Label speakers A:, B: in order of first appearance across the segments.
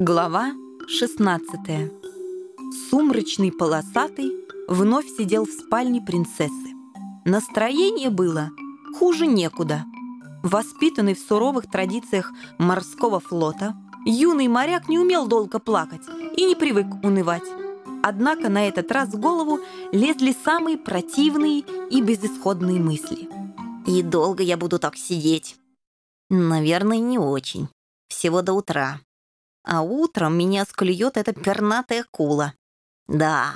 A: Глава 16 Сумрачный полосатый вновь сидел в спальне принцессы. Настроение было хуже некуда. Воспитанный в суровых традициях морского флота, юный моряк не умел долго плакать и не привык унывать. Однако на этот раз в голову лезли самые противные и безысходные мысли.
B: «И долго я буду так сидеть?» «Наверное, не очень. Всего до утра. А утром меня склюет эта пернатая кула. Да,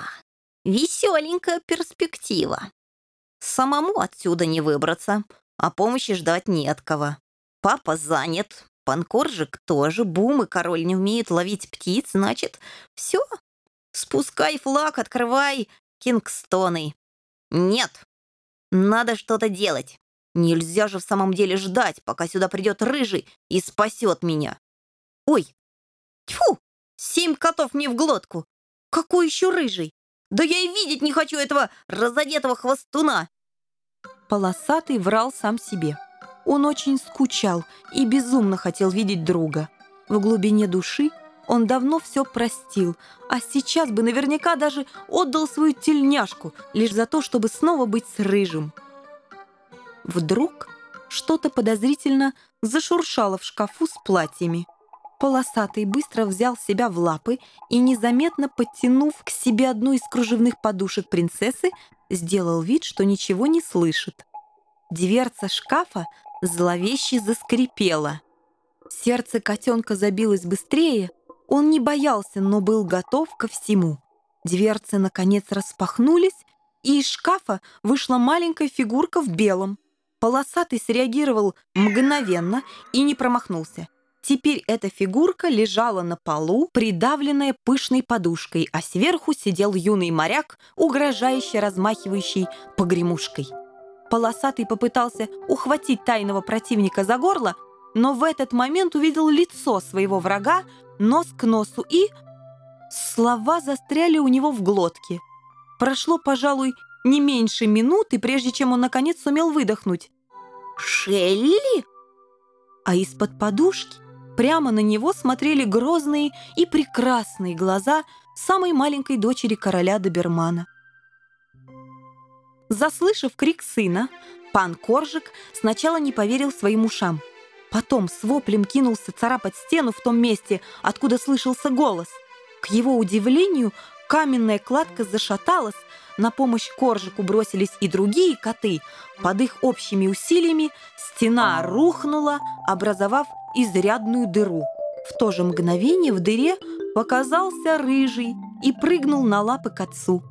B: веселенькая перспектива. Самому отсюда не выбраться, а помощи ждать не от кого. Папа занят, панкоржик тоже, бум и король не умеют ловить птиц, значит, все. Спускай флаг, открывай Кингстоны. Нет, надо что-то делать. Нельзя же в самом деле ждать, пока сюда придет рыжий и спасет меня. Ой, Тьфу! Семь котов мне в глотку! Какой еще рыжий? Да я и видеть не хочу этого разодетого хвостуна!»
A: Полосатый врал сам себе. Он очень скучал и безумно хотел видеть друга. В глубине души он давно все простил, а сейчас бы наверняка даже отдал свою тельняшку лишь за то, чтобы снова быть с рыжим. Вдруг что-то подозрительно зашуршало в шкафу с платьями. Полосатый быстро взял себя в лапы и, незаметно подтянув к себе одну из кружевных подушек принцессы, сделал вид, что ничего не слышит. Дверца шкафа зловеще заскрипела. Сердце котенка забилось быстрее, он не боялся, но был готов ко всему. Дверцы, наконец, распахнулись, и из шкафа вышла маленькая фигурка в белом. Полосатый среагировал мгновенно и не промахнулся. Теперь эта фигурка лежала на полу, придавленная пышной подушкой, а сверху сидел юный моряк, угрожающе размахивающий погремушкой. Полосатый попытался ухватить тайного противника за горло, но в этот момент увидел лицо своего врага, нос к носу и... Слова застряли у него в глотке. Прошло, пожалуй, не меньше минуты, прежде чем он наконец сумел выдохнуть.
B: «Шелли?»
A: А из-под подушки Прямо на него смотрели грозные и прекрасные глаза самой маленькой дочери короля Добермана. Заслышав крик сына, пан Коржик сначала не поверил своим ушам. Потом с воплем кинулся царапать стену в том месте, откуда слышался голос. К его удивлению, каменная кладка зашаталась, на помощь Коржику бросились и другие коты. Под их общими усилиями стена рухнула, образовав изрядную дыру. В то же мгновение в дыре показался рыжий и прыгнул на лапы к отцу.